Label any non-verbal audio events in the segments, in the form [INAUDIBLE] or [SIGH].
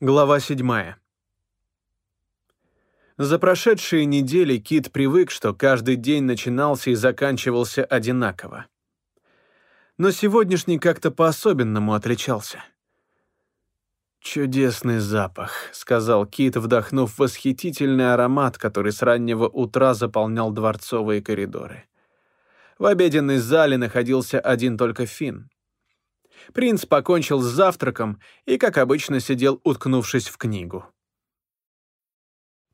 Глава 7. За прошедшие недели Кит привык, что каждый день начинался и заканчивался одинаково. Но сегодняшний как-то по-особенному отличался. «Чудесный запах», — сказал Кит, вдохнув восхитительный аромат, который с раннего утра заполнял дворцовые коридоры. В обеденной зале находился один только Финн. Принц покончил с завтраком и, как обычно, сидел, уткнувшись в книгу.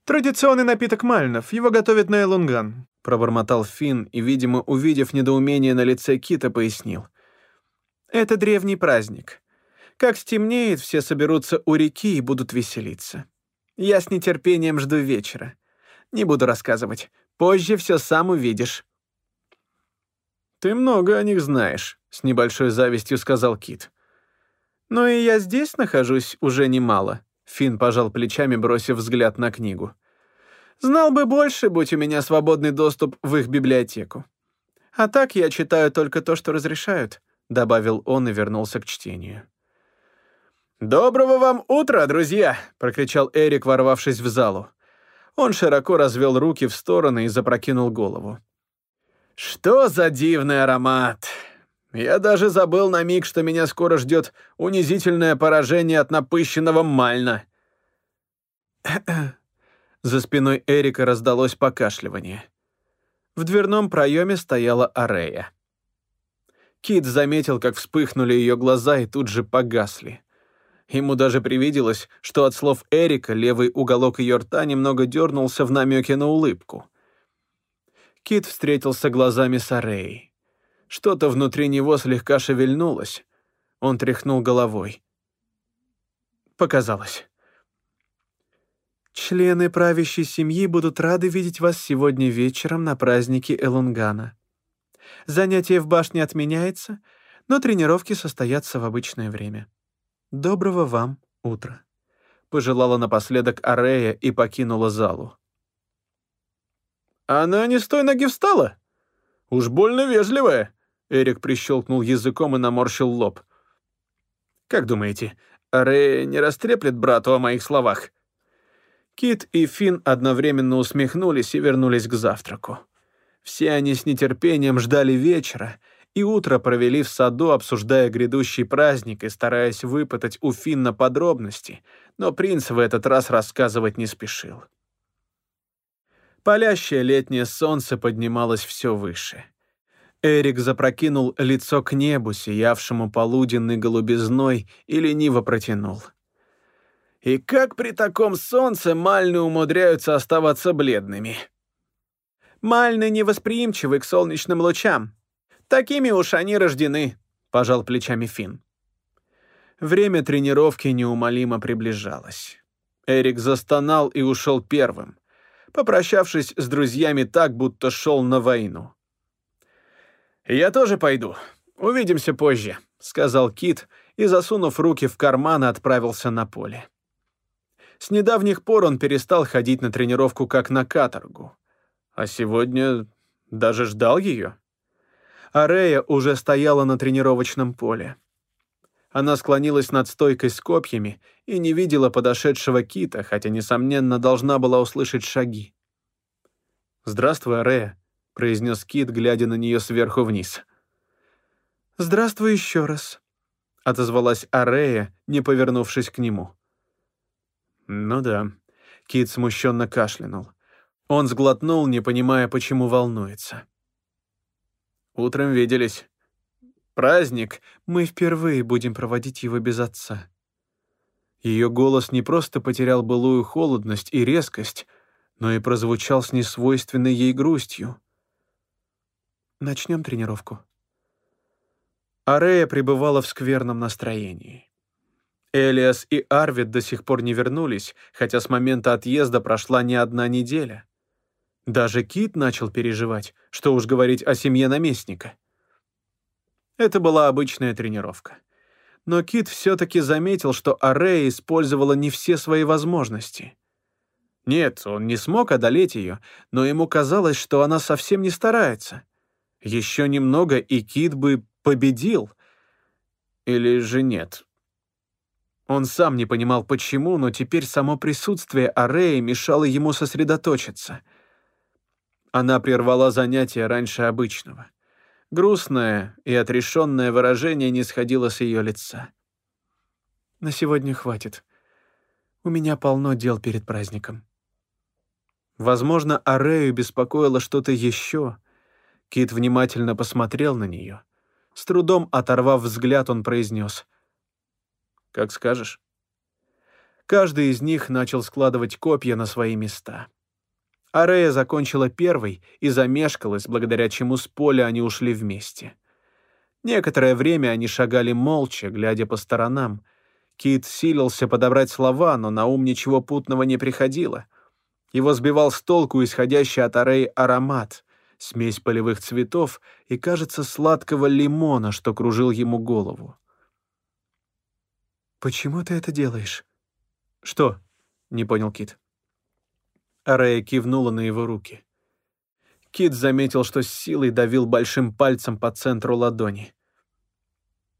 «Традиционный напиток мальнов, его готовят на Элунган», пробормотал Финн и, видимо, увидев недоумение на лице Кита, пояснил. «Это древний праздник. Как стемнеет, все соберутся у реки и будут веселиться. Я с нетерпением жду вечера. Не буду рассказывать. Позже все сам увидишь». «Ты много о них знаешь», — с небольшой завистью сказал Кит. «Ну и я здесь нахожусь уже немало», — Финн пожал плечами, бросив взгляд на книгу. «Знал бы больше, будь у меня свободный доступ в их библиотеку. А так я читаю только то, что разрешают», — добавил он и вернулся к чтению. «Доброго вам утра, друзья!» — прокричал Эрик, ворвавшись в залу. Он широко развел руки в стороны и запрокинул голову. Что за дивный аромат! Я даже забыл на миг, что меня скоро ждет унизительное поражение от напыщенного Мальна. [CLEARS THROAT] За спиной Эрика раздалось покашливание. В дверном проеме стояла Арея. Кит заметил, как вспыхнули ее глаза и тут же погасли. Ему даже привиделось, что от слов Эрика левый уголок ее рта немного дернулся в намеке на улыбку. Кит встретился глазами с Арей. Что-то внутри него слегка шевельнулось. Он тряхнул головой. Показалось. «Члены правящей семьи будут рады видеть вас сегодня вечером на празднике Элунгана. Занятие в башне отменяется, но тренировки состоятся в обычное время. Доброго вам утра», — пожелала напоследок Арея и покинула залу. «Она не с той ноги встала? Уж больно вежливая!» Эрик прищелкнул языком и наморщил лоб. «Как думаете, Рэй не растреплет брату о моих словах?» Кит и Финн одновременно усмехнулись и вернулись к завтраку. Все они с нетерпением ждали вечера, и утро провели в саду, обсуждая грядущий праздник и стараясь выпытать у Финна подробности, но принц в этот раз рассказывать не спешил. Палящее летнее солнце поднималось все выше. Эрик запрокинул лицо к небу, сиявшему полуденной голубизной, и лениво протянул. «И как при таком солнце мальны умудряются оставаться бледными?» «Мальны невосприимчивы к солнечным лучам. Такими уж они рождены», — пожал плечами Финн. Время тренировки неумолимо приближалось. Эрик застонал и ушел первым попрощавшись с друзьями так, будто шел на войну. «Я тоже пойду. Увидимся позже», — сказал Кит и, засунув руки в карманы, отправился на поле. С недавних пор он перестал ходить на тренировку как на каторгу. А сегодня даже ждал ее. Арея уже стояла на тренировочном поле. Она склонилась над стойкой с копьями и не видела подошедшего кита, хотя, несомненно, должна была услышать шаги. «Здравствуй, Арея», — произнес кит, глядя на нее сверху вниз. «Здравствуй еще раз», — отозвалась Арея, не повернувшись к нему. «Ну да», — Кит смущенно кашлянул. Он сглотнул, не понимая, почему волнуется. «Утром виделись. Праздник. Мы впервые будем проводить его без отца». Ее голос не просто потерял былую холодность и резкость, но и прозвучал с несвойственной ей грустью. «Начнем тренировку». Арея пребывала в скверном настроении. Элиас и Арвид до сих пор не вернулись, хотя с момента отъезда прошла не одна неделя. Даже Кит начал переживать, что уж говорить о семье наместника. Это была обычная тренировка. Но Кит все-таки заметил, что Арея использовала не все свои возможности. Нет, он не смог одолеть ее, но ему казалось, что она совсем не старается. Еще немного, и Кит бы победил. Или же нет? Он сам не понимал, почему, но теперь само присутствие Ареи мешало ему сосредоточиться. Она прервала занятие раньше обычного. Грустное и отрешенное выражение не сходило с ее лица. «На сегодня хватит. У меня полно дел перед праздником». Возможно, Арею беспокоило что-то еще. Кит внимательно посмотрел на нее. С трудом оторвав взгляд, он произнес. «Как скажешь». Каждый из них начал складывать копья на свои места. Арея закончила первой и замешкалась, благодаря чему с поля они ушли вместе. Некоторое время они шагали молча, глядя по сторонам. Кит силился подобрать слова, но на ум ничего путного не приходило. Его сбивал с толку исходящий от Ареи аромат, смесь полевых цветов и, кажется, сладкого лимона, что кружил ему голову. «Почему ты это делаешь?» «Что?» — не понял Кит. Арея кивнула на его руки. Кит заметил, что с силой давил большим пальцем по центру ладони.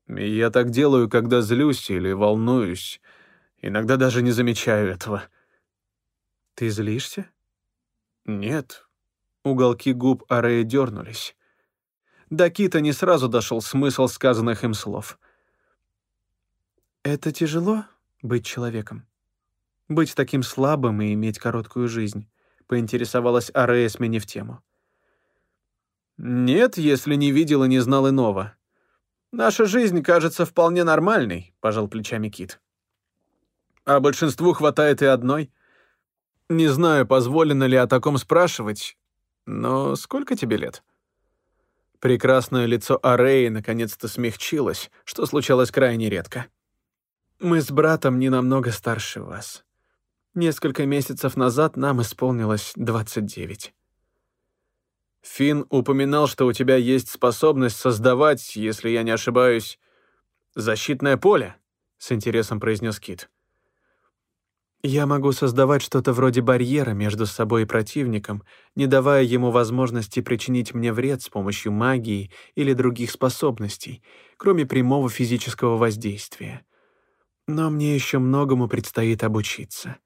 «Я так делаю, когда злюсь или волнуюсь. Иногда даже не замечаю этого». «Ты злишься?» «Нет». Уголки губ Арея дернулись. До Кита не сразу дошел смысл сказанных им слов. «Это тяжело — быть человеком?» Быть таким слабым и иметь короткую жизнь, поинтересовалась Арея, сменив тему. Нет, если не видел и не знал иного. Наша жизнь кажется вполне нормальной, пожал плечами Кит. А большинству хватает и одной. Не знаю, позволено ли о таком спрашивать, но сколько тебе лет? Прекрасное лицо Ареи наконец-то смягчилось, что случалось крайне редко. Мы с братом не намного старше вас. Несколько месяцев назад нам исполнилось 29. Финн упоминал, что у тебя есть способность создавать, если я не ошибаюсь, защитное поле, с интересом произнес Кит. Я могу создавать что-то вроде барьера между собой и противником, не давая ему возможности причинить мне вред с помощью магии или других способностей, кроме прямого физического воздействия. Но мне еще многому предстоит обучиться.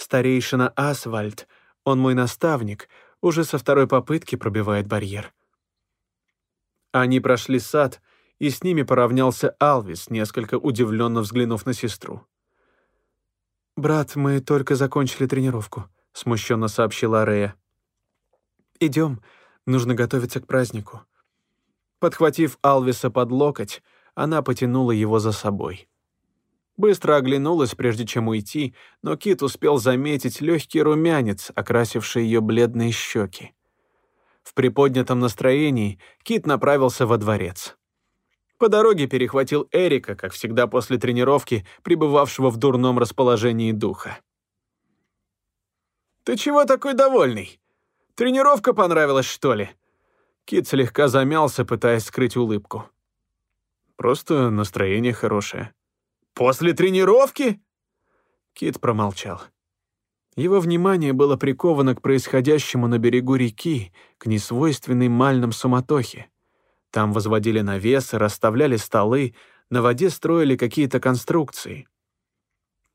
Старейшина Асвальд, он мой наставник, уже со второй попытки пробивает барьер. Они прошли сад, и с ними поравнялся Алвис, несколько удивленно взглянув на сестру. «Брат, мы только закончили тренировку», — смущенно сообщила Рея. «Идем, нужно готовиться к празднику». Подхватив Алвиса под локоть, она потянула его за собой. Быстро оглянулась, прежде чем уйти, но Кит успел заметить легкий румянец, окрасивший ее бледные щеки. В приподнятом настроении Кит направился во дворец. По дороге перехватил Эрика, как всегда после тренировки, пребывавшего в дурном расположении духа. «Ты чего такой довольный? Тренировка понравилась, что ли?» Кит слегка замялся, пытаясь скрыть улыбку. «Просто настроение хорошее», После тренировки?» Кит промолчал. Его внимание было приковано к происходящему на берегу реки, к несвойственной мальном суматохе. Там возводили навесы, расставляли столы, на воде строили какие-то конструкции.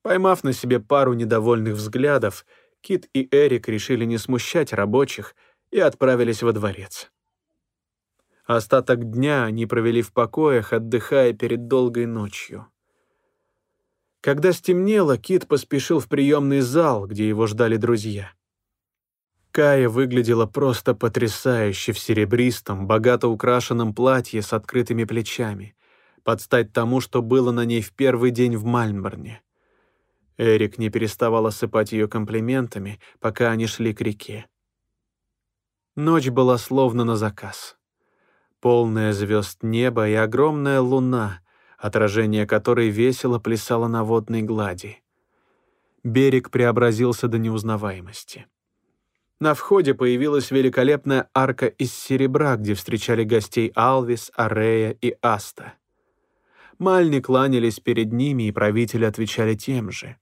Поймав на себе пару недовольных взглядов, Кит и Эрик решили не смущать рабочих и отправились во дворец. Остаток дня они провели в покоях, отдыхая перед долгой ночью. Когда стемнело, Кит поспешил в приемный зал, где его ждали друзья. Кая выглядела просто потрясающе в серебристом, богато украшенном платье с открытыми плечами, под стать тому, что было на ней в первый день в Мальмборне. Эрик не переставал осыпать ее комплиментами, пока они шли к реке. Ночь была словно на заказ. Полное звезд неба и огромная луна, отражение которой весело плясало на водной глади. Берег преобразился до неузнаваемости. На входе появилась великолепная арка из серебра, где встречали гостей Алвис, Арея и Аста. Мальни кланялись перед ними, и правители отвечали тем же.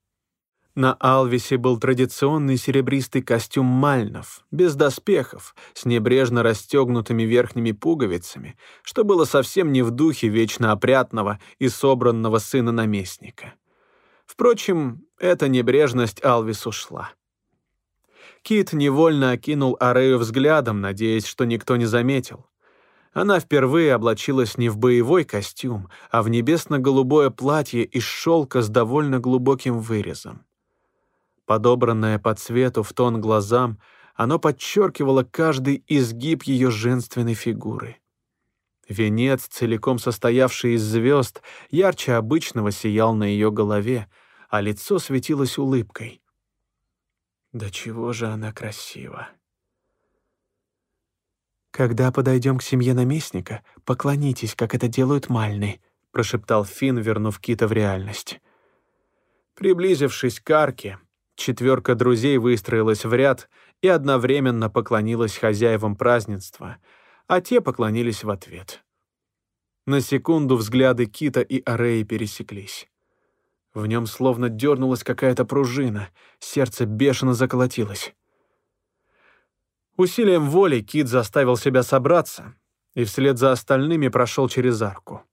На Алвисе был традиционный серебристый костюм мальнов, без доспехов, с небрежно расстегнутыми верхними пуговицами, что было совсем не в духе вечно опрятного и собранного сына наместника. Впрочем, эта небрежность Алвис ушла. Кит невольно окинул Арею взглядом, надеясь, что никто не заметил. Она впервые облачилась не в боевой костюм, а в небесно-голубое платье из шелка с довольно глубоким вырезом. Подобранное по цвету в тон глазам, оно подчеркивало каждый изгиб ее женственной фигуры. Венец, целиком состоявший из звезд, ярче обычного сиял на ее голове, а лицо светилось улыбкой. Да чего же она красива! «Когда подойдем к семье наместника, поклонитесь, как это делают мальны», — прошептал Финн, вернув Кита в реальность. Приблизившись к арке, четверка друзей выстроилась в ряд и одновременно поклонилась хозяевам празднества, а те поклонились в ответ. На секунду взгляды Кита и Ареи пересеклись. В нем словно дернулась какая-то пружина, сердце бешено заколотилось. Усилием воли Кит заставил себя собраться и вслед за остальными прошел через арку.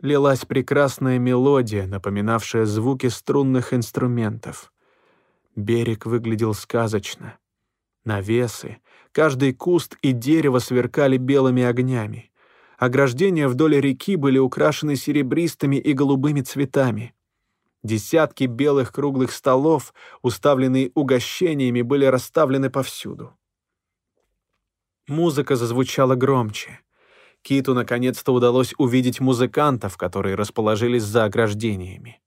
Лилась прекрасная мелодия, напоминавшая звуки струнных инструментов. Берег выглядел сказочно. Навесы, каждый куст и дерево сверкали белыми огнями. Ограждения вдоль реки были украшены серебристыми и голубыми цветами. Десятки белых круглых столов, уставленные угощениями, были расставлены повсюду. Музыка зазвучала громче. Киту наконец-то удалось увидеть музыкантов, которые расположились за ограждениями.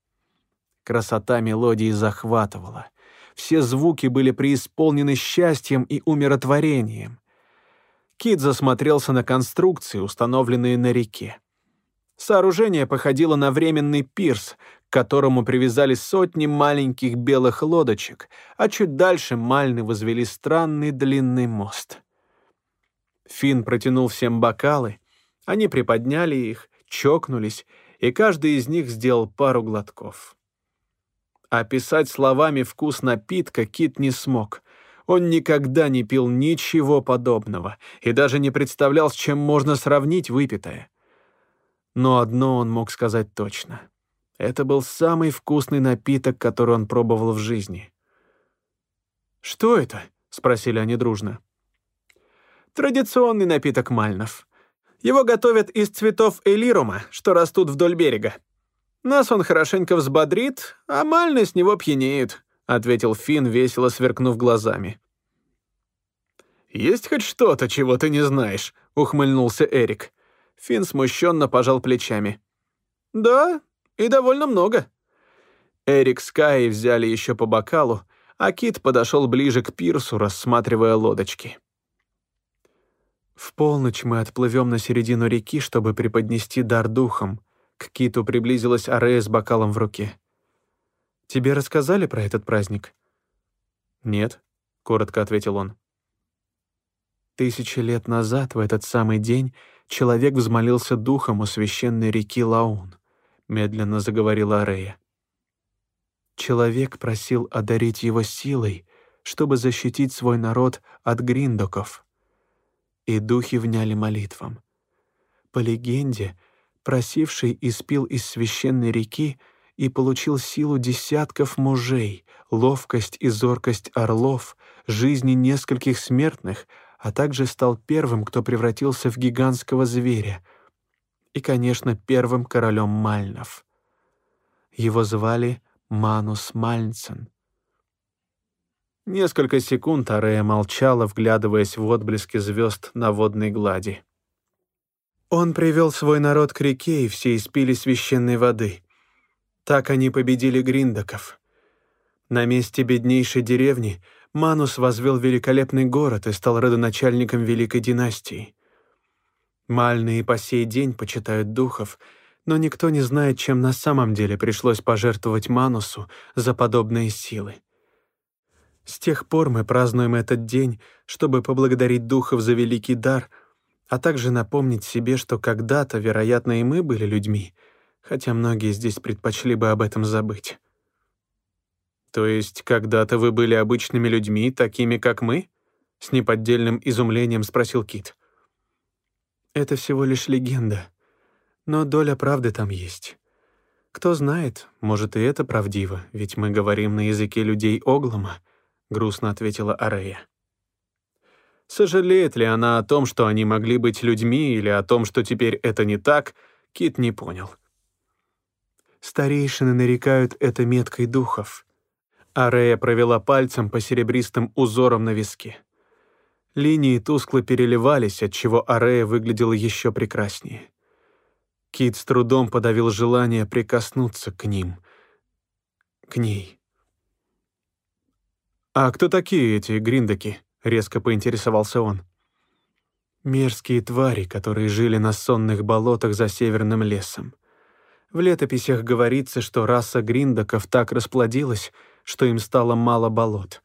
Красота мелодии захватывала. Все звуки были преисполнены счастьем и умиротворением. Кит засмотрелся на конструкции, установленные на реке. Сооружение походило на временный пирс, к которому привязали сотни маленьких белых лодочек, а чуть дальше мальны возвели странный длинный мост. Финн протянул всем бокалы, они приподняли их, чокнулись, и каждый из них сделал пару глотков. Описать словами вкус напитка Кит не смог. Он никогда не пил ничего подобного и даже не представлял, с чем можно сравнить выпитое. Но одно он мог сказать точно. Это был самый вкусный напиток, который он пробовал в жизни. «Что это?» — спросили они дружно. Традиционный напиток мальнов. Его готовят из цветов элирума, что растут вдоль берега. Нас он хорошенько взбодрит, а мальны с него пьянеют», — ответил Финн, весело сверкнув глазами. «Есть хоть что-то, чего ты не знаешь?» — ухмыльнулся Эрик. Финн смущенно пожал плечами. «Да, и довольно много». Эрик с Каей взяли еще по бокалу, а Кит подошел ближе к пирсу, рассматривая лодочки. В полночь мы отплывем на середину реки, чтобы преподнести дар духом. К Киту приблизилась Арея с бокалом в руке. «Тебе рассказали про этот праздник?» «Нет», — коротко ответил он. Тысячи лет назад, в этот самый день, человек взмолился духом у священной реки Лаун, медленно заговорила Арея. Человек просил одарить его силой, чтобы защитить свой народ от гриндоков и духи вняли молитвам. По легенде, просивший испил из священной реки и получил силу десятков мужей, ловкость и зоркость орлов, жизни нескольких смертных, а также стал первым, кто превратился в гигантского зверя, и, конечно, первым королем Мальнов. Его звали Манус Мальнсен — Несколько секунд Арея молчала, вглядываясь в отблески звезд на водной глади. Он привел свой народ к реке, и все испили священной воды. Так они победили гриндаков. На месте беднейшей деревни Манус возвел великолепный город и стал родоначальником великой династии. Мальные по сей день почитают духов, но никто не знает, чем на самом деле пришлось пожертвовать Манусу за подобные силы. С тех пор мы празднуем этот день, чтобы поблагодарить духов за великий дар, а также напомнить себе, что когда-то, вероятно, и мы были людьми, хотя многие здесь предпочли бы об этом забыть. То есть когда-то вы были обычными людьми, такими как мы? С неподдельным изумлением спросил Кит. Это всего лишь легенда, но доля правды там есть. «Кто знает, может, и это правдиво, ведь мы говорим на языке людей Оглома», — грустно ответила Арея. Сожалеет ли она о том, что они могли быть людьми, или о том, что теперь это не так, Кит не понял. Старейшины нарекают это меткой духов. Арея провела пальцем по серебристым узорам на виске. Линии тускло переливались, отчего Арея выглядела еще прекраснее. Кит с трудом подавил желание прикоснуться к ним. К ней. «А кто такие эти гриндаки?» — резко поинтересовался он. Мерзкие твари, которые жили на сонных болотах за северным лесом. В летописях говорится, что раса гриндаков так расплодилась, что им стало мало болот.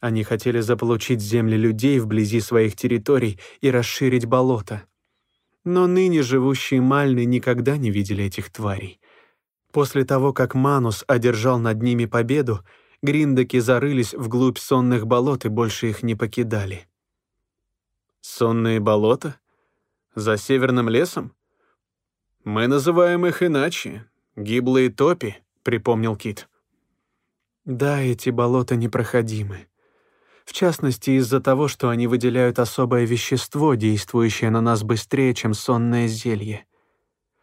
Они хотели заполучить земли людей вблизи своих территорий и расширить болота. Но ныне живущие Мальны никогда не видели этих тварей. После того, как Манус одержал над ними победу, гриндаки зарылись вглубь сонных болот и больше их не покидали. «Сонные болота? За северным лесом?» «Мы называем их иначе. Гиблые топи», — припомнил Кит. «Да, эти болота непроходимы в частности из-за того, что они выделяют особое вещество, действующее на нас быстрее, чем сонное зелье.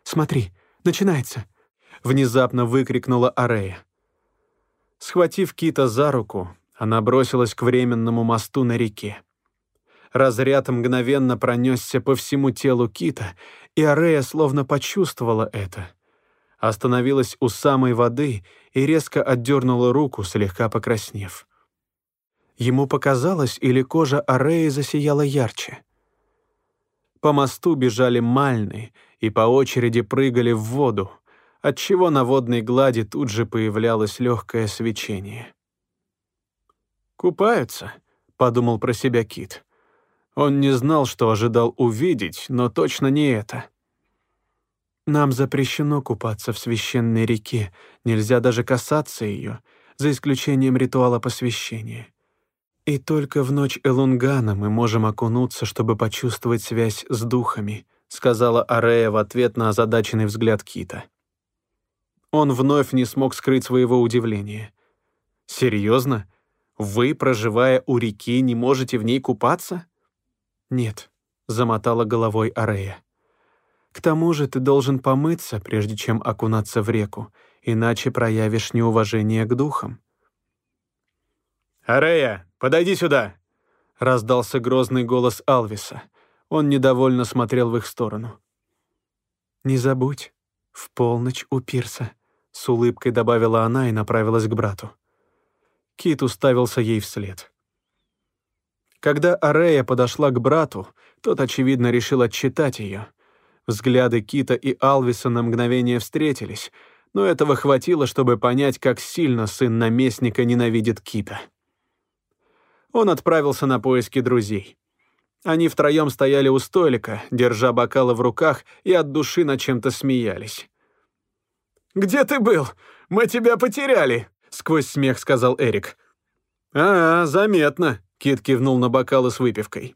«Смотри, начинается!» — внезапно выкрикнула Арея. Схватив Кита за руку, она бросилась к временному мосту на реке. Разряд мгновенно пронесся по всему телу Кита, и Арея словно почувствовала это. Остановилась у самой воды и резко отдернула руку, слегка покраснев. Ему показалось, или кожа Ареи засияла ярче. По мосту бежали мальны и по очереди прыгали в воду, отчего на водной глади тут же появлялось легкое свечение. «Купаются», — подумал про себя Кит. Он не знал, что ожидал увидеть, но точно не это. «Нам запрещено купаться в священной реке, нельзя даже касаться ее, за исключением ритуала посвящения. И только в ночь Элунгана мы можем окунуться, чтобы почувствовать связь с духами, сказала Арея в ответ на озадаченный взгляд Кита. Он вновь не смог скрыть своего удивления. «Серьезно? Вы, проживая у реки, не можете в ней купаться?» «Нет», — замотала головой Арея. «К тому же ты должен помыться, прежде чем окунаться в реку, иначе проявишь неуважение к духам». «Арея, подойди сюда!» — раздался грозный голос Алвиса. Он недовольно смотрел в их сторону. «Не забудь, в полночь у пирса», — с улыбкой добавила она и направилась к брату. Кит уставился ей вслед. Когда Арея подошла к брату, тот, очевидно, решил отчитать ее. Взгляды Кита и Алвиса на мгновение встретились, но этого хватило, чтобы понять, как сильно сын наместника ненавидит Кита он отправился на поиски друзей. Они втроем стояли у столика, держа бокалы в руках и от души над чем-то смеялись. «Где ты был? Мы тебя потеряли!» — сквозь смех сказал Эрик. «А, заметно», — Кит кивнул на бокалы с выпивкой.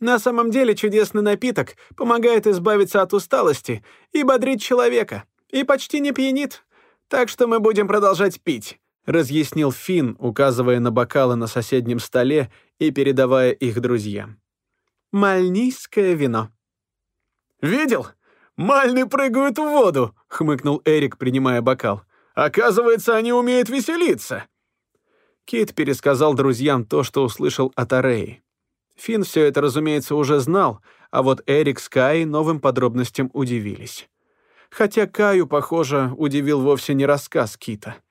«На самом деле чудесный напиток помогает избавиться от усталости и бодрит человека, и почти не пьянит, так что мы будем продолжать пить разъяснил Финн, указывая на бокалы на соседнем столе и передавая их друзьям. «Мальнийское вино». «Видел? Мальны прыгают в воду!» — хмыкнул Эрик, принимая бокал. «Оказывается, они умеют веселиться!» Кит пересказал друзьям то, что услышал от Ареи. Финн все это, разумеется, уже знал, а вот Эрик с Кай новым подробностям удивились. Хотя Каю, похоже, удивил вовсе не рассказ Кита —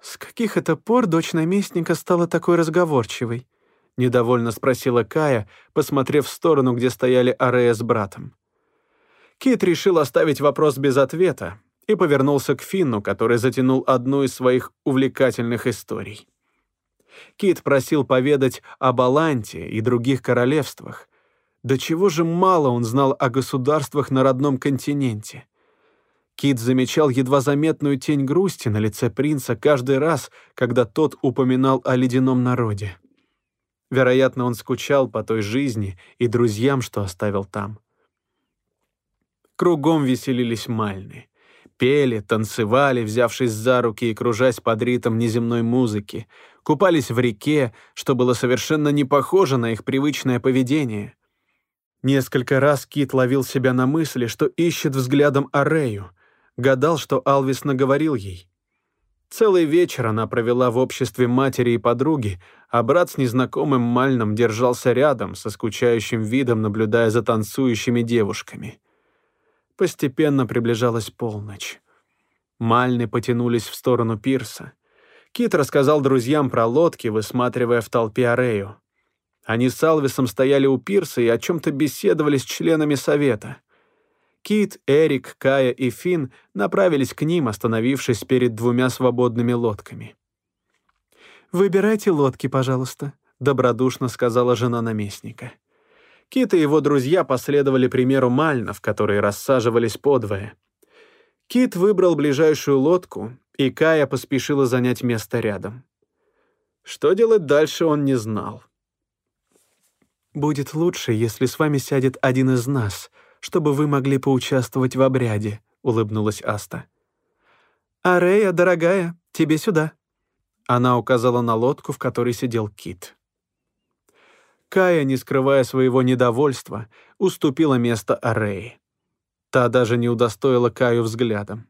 «С каких это пор дочь наместника стала такой разговорчивой?» — недовольно спросила Кая, посмотрев в сторону, где стояли Арея с братом. Кит решил оставить вопрос без ответа и повернулся к Финну, который затянул одну из своих увлекательных историй. Кит просил поведать об Аланте и других королевствах. До чего же мало он знал о государствах на родном континенте — Кит замечал едва заметную тень грусти на лице принца каждый раз, когда тот упоминал о ледяном народе. Вероятно, он скучал по той жизни и друзьям, что оставил там. Кругом веселились мальны, Пели, танцевали, взявшись за руки и кружась под ритм неземной музыки. Купались в реке, что было совершенно не похоже на их привычное поведение. Несколько раз Кит ловил себя на мысли, что ищет взглядом Арею. Гадал, что Алвис наговорил ей. Целый вечер она провела в обществе матери и подруги, а брат с незнакомым Мальном держался рядом, со скучающим видом наблюдая за танцующими девушками. Постепенно приближалась полночь. Мальны потянулись в сторону пирса. Кит рассказал друзьям про лодки, высматривая в толпе Арею. Они с Алвисом стояли у пирса и о чем-то беседовали с членами совета. Кит, Эрик, Кая и Финн направились к ним, остановившись перед двумя свободными лодками. «Выбирайте лодки, пожалуйста», — добродушно сказала жена наместника. Кит и его друзья последовали примеру мальнов, которые рассаживались подвое. Кит выбрал ближайшую лодку, и Кая поспешила занять место рядом. Что делать дальше, он не знал. «Будет лучше, если с вами сядет один из нас», чтобы вы могли поучаствовать в обряде», — улыбнулась Аста. «Арея, дорогая, тебе сюда». Она указала на лодку, в которой сидел Кит. Кая, не скрывая своего недовольства, уступила место Арее. Та даже не удостоила Каю взглядом.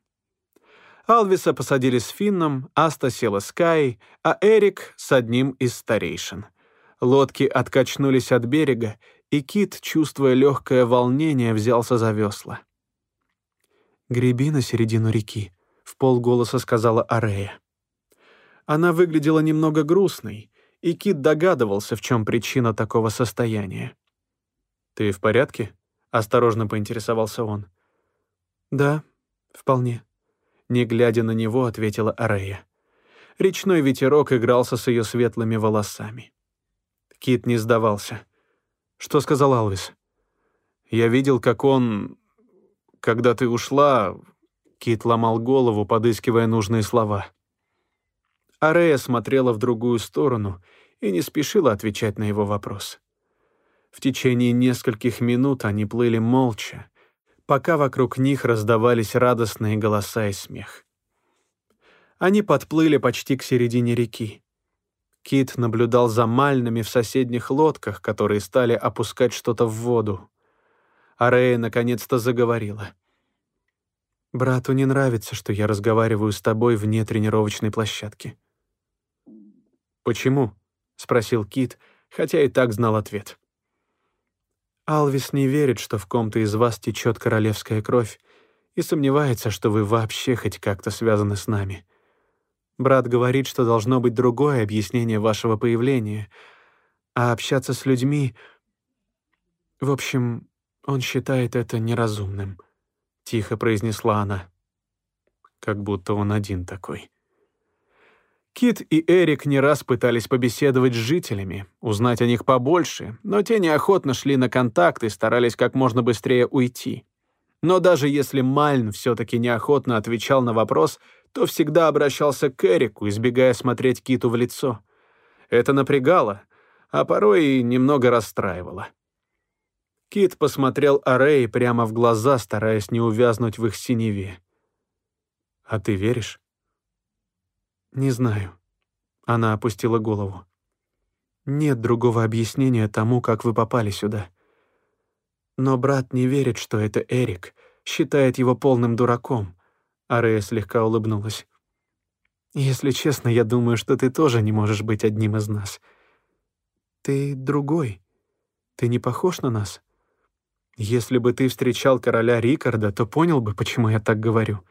Алвиса посадили с Финном, Аста села с Каей, а Эрик — с одним из старейшин. Лодки откачнулись от берега, и Кит, чувствуя легкое волнение, взялся за весла. «Греби на середину реки», — в полголоса сказала Арея. Она выглядела немного грустной, и Кит догадывался, в чем причина такого состояния. «Ты в порядке?» — осторожно поинтересовался он. «Да, вполне», — не глядя на него, ответила Арея. Речной ветерок игрался с ее светлыми волосами. Кит не сдавался — что сказал Алвис? Я видел, как он... Когда ты ушла... Кит ломал голову, подыскивая нужные слова. Арея смотрела в другую сторону и не спешила отвечать на его вопрос. В течение нескольких минут они плыли молча, пока вокруг них раздавались радостные голоса и смех. Они подплыли почти к середине реки. Кит наблюдал за мальными в соседних лодках, которые стали опускать что-то в воду. А Рея наконец-то заговорила. «Брату не нравится, что я разговариваю с тобой вне тренировочной площадки». «Почему?» — спросил Кит, хотя и так знал ответ. «Алвис не верит, что в ком-то из вас течет королевская кровь, и сомневается, что вы вообще хоть как-то связаны с нами». Брат говорит, что должно быть другое объяснение вашего появления, а общаться с людьми... В общем, он считает это неразумным», — тихо произнесла она. Как будто он один такой. Кит и Эрик не раз пытались побеседовать с жителями, узнать о них побольше, но те неохотно шли на контакт и старались как можно быстрее уйти. Но даже если Мальн все-таки неохотно отвечал на вопрос — то всегда обращался к Эрику, избегая смотреть Киту в лицо. Это напрягало, а порой и немного расстраивало. Кит посмотрел Арей прямо в глаза, стараясь не увязнуть в их синеве. «А ты веришь?» «Не знаю». Она опустила голову. «Нет другого объяснения тому, как вы попали сюда. Но брат не верит, что это Эрик, считает его полным дураком. Арея слегка улыбнулась. «Если честно, я думаю, что ты тоже не можешь быть одним из нас. Ты другой. Ты не похож на нас. Если бы ты встречал короля Рикарда, то понял бы, почему я так говорю».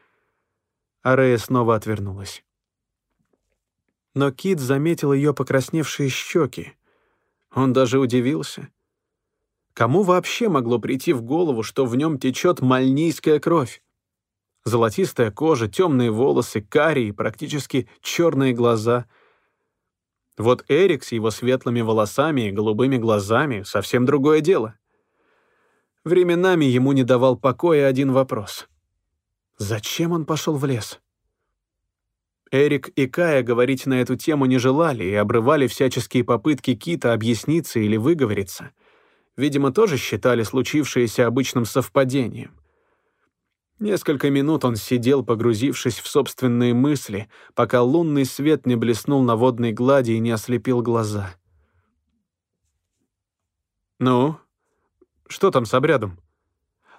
Арея снова отвернулась. Но Кит заметил ее покрасневшие щеки. Он даже удивился. Кому вообще могло прийти в голову, что в нем течет мальнийская кровь? Золотистая кожа, темные волосы, карие, практически черные глаза. Вот Эрик с его светлыми волосами и голубыми глазами — совсем другое дело. Временами ему не давал покоя один вопрос. Зачем он пошел в лес? Эрик и Кая говорить на эту тему не желали и обрывали всяческие попытки Кита объясниться или выговориться. Видимо, тоже считали случившееся обычным совпадением. Несколько минут он сидел, погрузившись в собственные мысли, пока лунный свет не блеснул на водной глади и не ослепил глаза. «Ну, что там с обрядом?»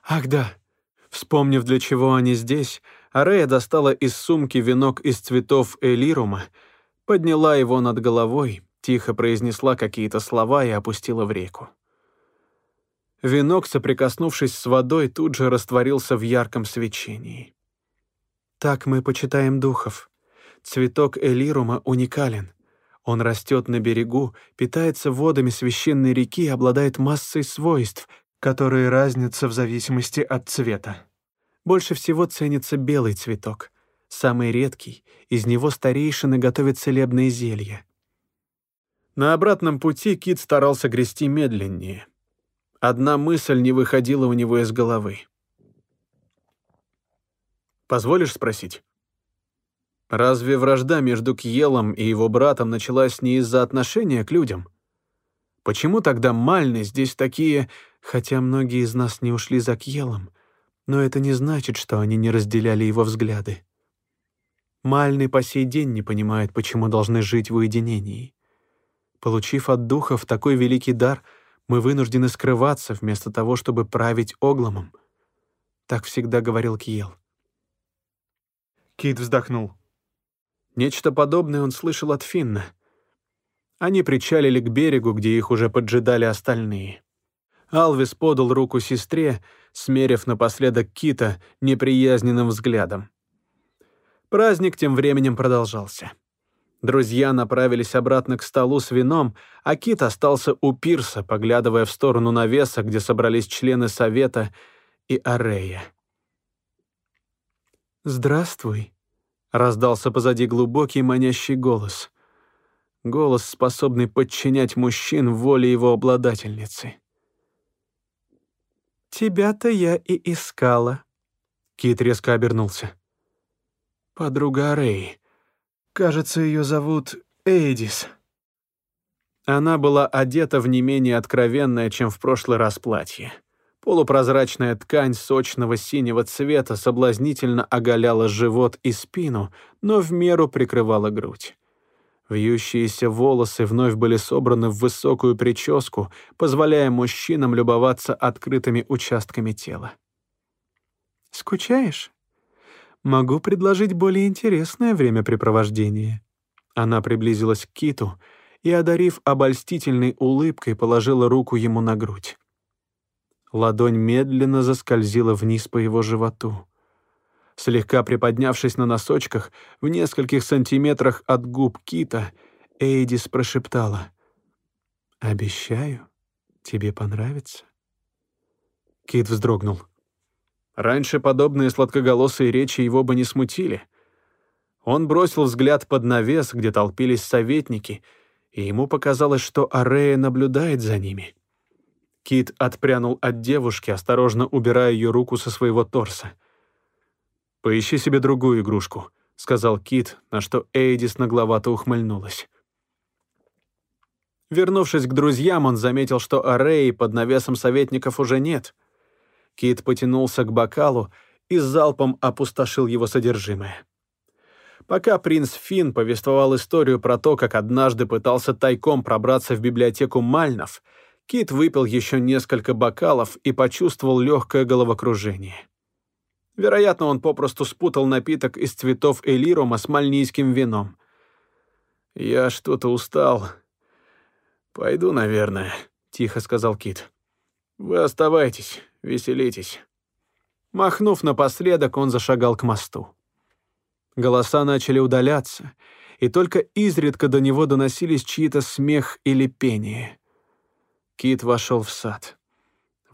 «Ах да!» Вспомнив, для чего они здесь, Арея достала из сумки венок из цветов элирума, подняла его над головой, тихо произнесла какие-то слова и опустила в реку. Венок, соприкоснувшись с водой, тут же растворился в ярком свечении. Так мы почитаем духов. Цветок элирума уникален. Он растет на берегу, питается водами священной реки и обладает массой свойств, которые разнятся в зависимости от цвета. Больше всего ценится белый цветок. Самый редкий, из него старейшины готовят целебные зелья. На обратном пути Кит старался грести медленнее — Одна мысль не выходила у него из головы. «Позволишь спросить?» Разве вражда между Кьелом и его братом началась не из-за отношения к людям? Почему тогда Мальны здесь такие, хотя многие из нас не ушли за Кьелом, но это не значит, что они не разделяли его взгляды. Мальны по сей день не понимают, почему должны жить в уединении. Получив от духов такой великий дар — мы вынуждены скрываться вместо того, чтобы править Огломом. Так всегда говорил Киел. Кит вздохнул. Нечто подобное он слышал от Финна. Они причалили к берегу, где их уже поджидали остальные. Алвис подал руку сестре, смерив напоследок Кита неприязненным взглядом. Праздник тем временем продолжался. Друзья направились обратно к столу с вином, а Кит остался у пирса, поглядывая в сторону навеса, где собрались члены совета и Арея. «Здравствуй», — раздался позади глубокий манящий голос. Голос, способный подчинять мужчин воле его обладательницы. «Тебя-то я и искала», — Кит резко обернулся. «Подруга Ареи», Кажется, ее зовут Эйдис. Она была одета в не менее откровенное, чем в прошлый раз платье. Полупрозрачная ткань сочного синего цвета соблазнительно оголяла живот и спину, но в меру прикрывала грудь. Вьющиеся волосы вновь были собраны в высокую прическу, позволяя мужчинам любоваться открытыми участками тела. «Скучаешь?» Могу предложить более интересное времяпрепровождение». Она приблизилась к Киту и, одарив обольстительной улыбкой, положила руку ему на грудь. Ладонь медленно заскользила вниз по его животу. Слегка приподнявшись на носочках, в нескольких сантиметрах от губ Кита, Эйдис прошептала «Обещаю, тебе понравится». Кит вздрогнул. Раньше подобные сладкоголосые речи его бы не смутили. Он бросил взгляд под навес, где толпились советники, и ему показалось, что Арея наблюдает за ними. Кит отпрянул от девушки, осторожно убирая ее руку со своего торса. «Поищи себе другую игрушку», — сказал Кит, на что Эйдис нагловато ухмыльнулась. Вернувшись к друзьям, он заметил, что Ареи под навесом советников уже нет — Кит потянулся к бокалу и залпом опустошил его содержимое. Пока принц Фин повествовал историю про то, как однажды пытался тайком пробраться в библиотеку Мальнов, Кит выпил еще несколько бокалов и почувствовал легкое головокружение. Вероятно, он попросту спутал напиток из цветов элирума с мальнийским вином. «Я что-то устал. Пойду, наверное», — тихо сказал Кит. «Вы оставайтесь веселитесь». Махнув напоследок, он зашагал к мосту. Голоса начали удаляться, и только изредка до него доносились чьи-то смех или пение. Кит вошел в сад.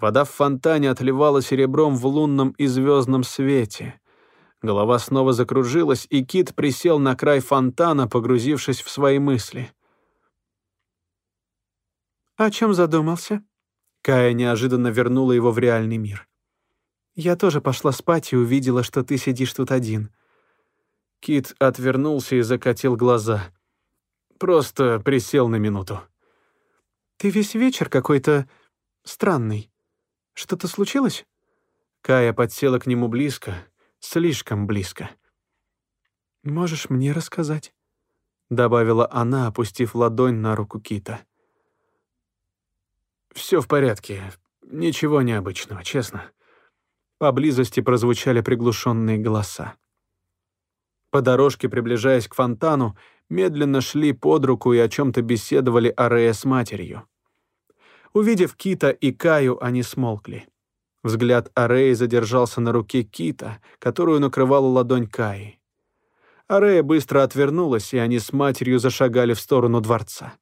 Вода в фонтане отливала серебром в лунном и звездном свете. Голова снова закружилась, и Кит присел на край фонтана, погрузившись в свои мысли. «О чем задумался?» Кая неожиданно вернула его в реальный мир. «Я тоже пошла спать и увидела, что ты сидишь тут один». Кит отвернулся и закатил глаза. Просто присел на минуту. «Ты весь вечер какой-то странный. Что-то случилось?» Кая подсела к нему близко, слишком близко. «Можешь мне рассказать?» — добавила она, опустив ладонь на руку Кита. «Все в порядке. Ничего необычного, честно». Поблизости прозвучали приглушенные голоса. По дорожке, приближаясь к фонтану, медленно шли под руку и о чем-то беседовали Арея с матерью. Увидев Кита и Каю, они смолкли. Взгляд Ареи задержался на руке Кита, которую накрывала ладонь Каи. Арея быстро отвернулась, и они с матерью зашагали в сторону дворца.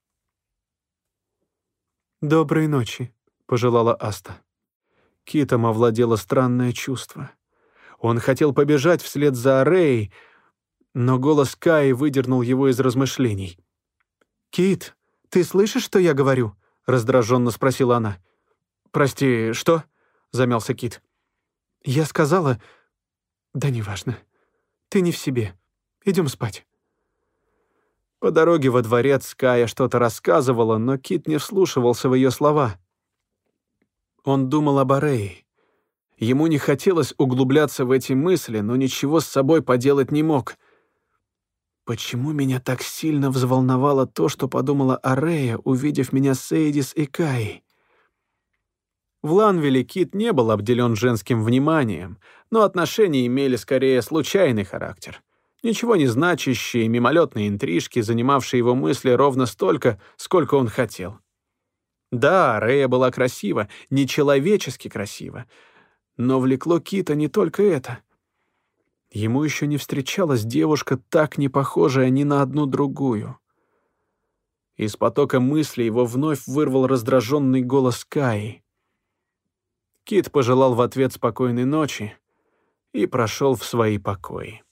«Доброй ночи», — пожелала Аста. Китом овладело странное чувство. Он хотел побежать вслед за Ареей, но голос Каи выдернул его из размышлений. «Кит, ты слышишь, что я говорю?» — раздраженно спросила она. «Прости, что?» — замялся Кит. «Я сказала...» «Да неважно. Ты не в себе. Идем спать». По дороге во дворец Кая что-то рассказывала, но Кит не вслушивался в ее слова. Он думал об Арее. Ему не хотелось углубляться в эти мысли, но ничего с собой поделать не мог. Почему меня так сильно взволновало то, что подумала Арея, увидев меня с Эйдис и Кай? В Ланвиле Кит не был обделен женским вниманием, но отношения имели скорее случайный характер. Ничего не значащие мимолетные интрижки, занимавшие его мысли ровно столько, сколько он хотел. Да, Рея была красива, нечеловечески красива. Но влекло Кита не только это. Ему еще не встречалась девушка, так не похожая ни на одну другую. Из потока мыслей его вновь вырвал раздраженный голос Каи. Кит пожелал в ответ спокойной ночи и прошел в свои покои.